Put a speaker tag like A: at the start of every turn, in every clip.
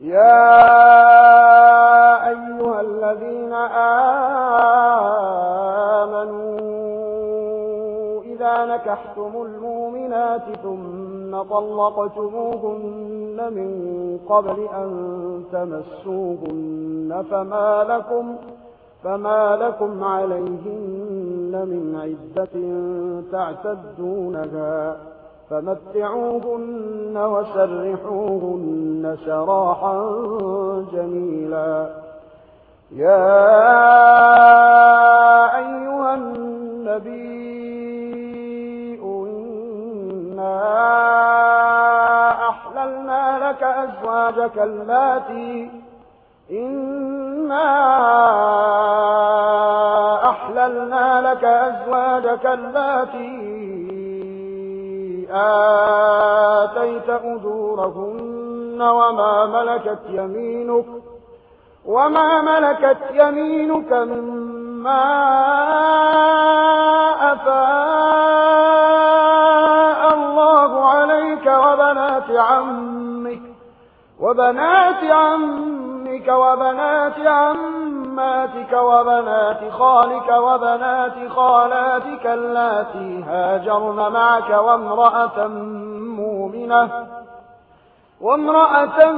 A: يا أيها الذين آمنوا إذا نكحتم المؤمنات ثم طلقتموهن من قبل أن تمسوهن فما لكم فما لكم عليهن من عدة تعتدونها فمتعوهن وسرحوهن سراحا جميلا. يا أيها النبي إنا أحللنا لك أزواجك التي إنا أحللنا لك أزواجك التي آتيت أجورهن وما ملكت يمينك وما ملكت يمينك مما أفاء الله عليك وبنات عمك وبنات عمك أختك وبنات عماتك وبنات خالك وبنات خالاتك التي هاجرن معك وامرأة مؤمنة وامرأة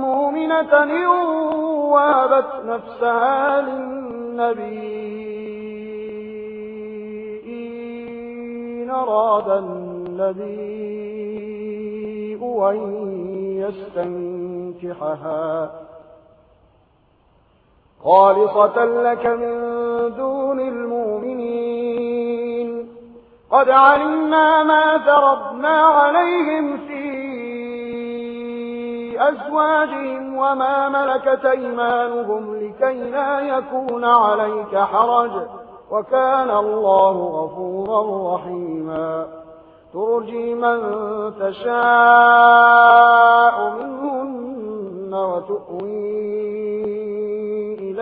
A: مؤمنة وابت نفسها للنبي إن أراد النبي أن يستنكحها. خالصة لك من دون المؤمنين. قد علمنا ما تربنا عليهم في أزواجهم وما ملكت إيمانهم لكي لا يكون عليك حرج. وكان الله غفورا رحيما. ترجي من تشاء منهن وتؤوين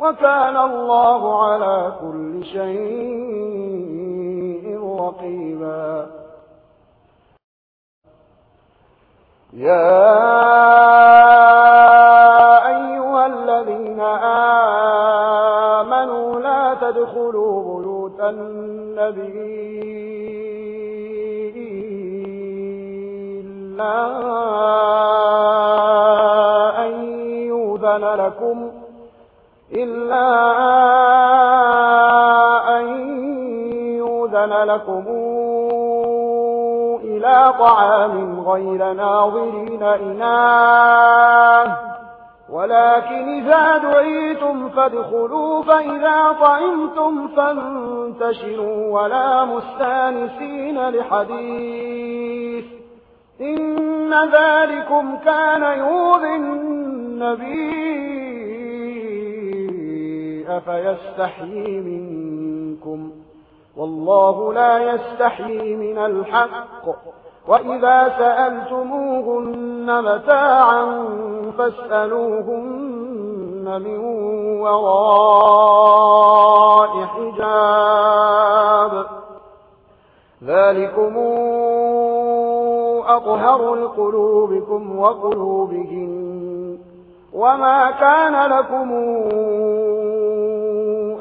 A: وكان الله على كل شيء رقيبا. يا أيها الذين آمنوا لا تدخلوا بيوت النبي إلا أن يوذن لكم إلا أن يوذن لكم إلى طعام غير ناظرين إناه. ولكن إذا دعيتم فادخلوا فإذا طعمتم فانتشروا ولا مستانسين لحديث. إن ذلكم كان يوذي النبي. أفيستحيي منكم والله لا يستحيي من الحق وإذا سألتموهن متاعا فاسألوهن من وراء حجاب ذلكم أطهر لقلوبكم وقلوبهم وما كان لكم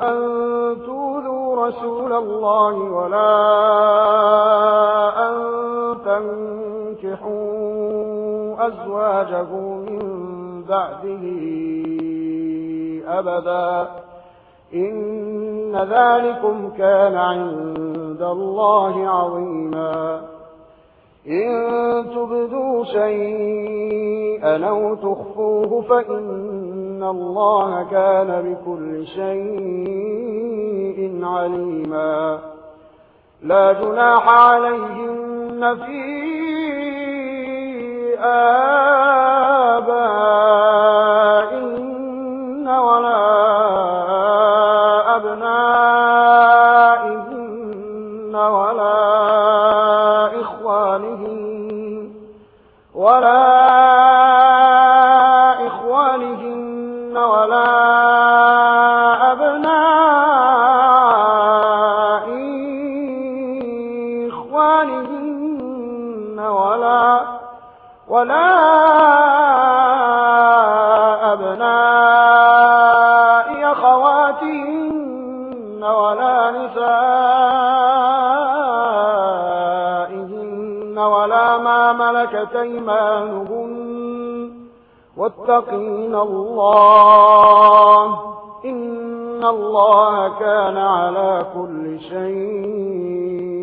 A: أن تؤذوا رسول الله ولا أن تنكحوا أزواجه من بعده أبدا. إن ذلكم كان عند الله عظيما. إن تبدوا شيئا أو تخفوه فإن إن الله كان بكل شيء عليما. لا جناح عليهم في آبائن ولا أبنائهن ولا إخوانهن ولا أموالهن ولا ولا أبناء أخواتهن ولا نسائهن ولا ما ملكت أيمانهن. واتقين الله. إن الله كان على كل شيء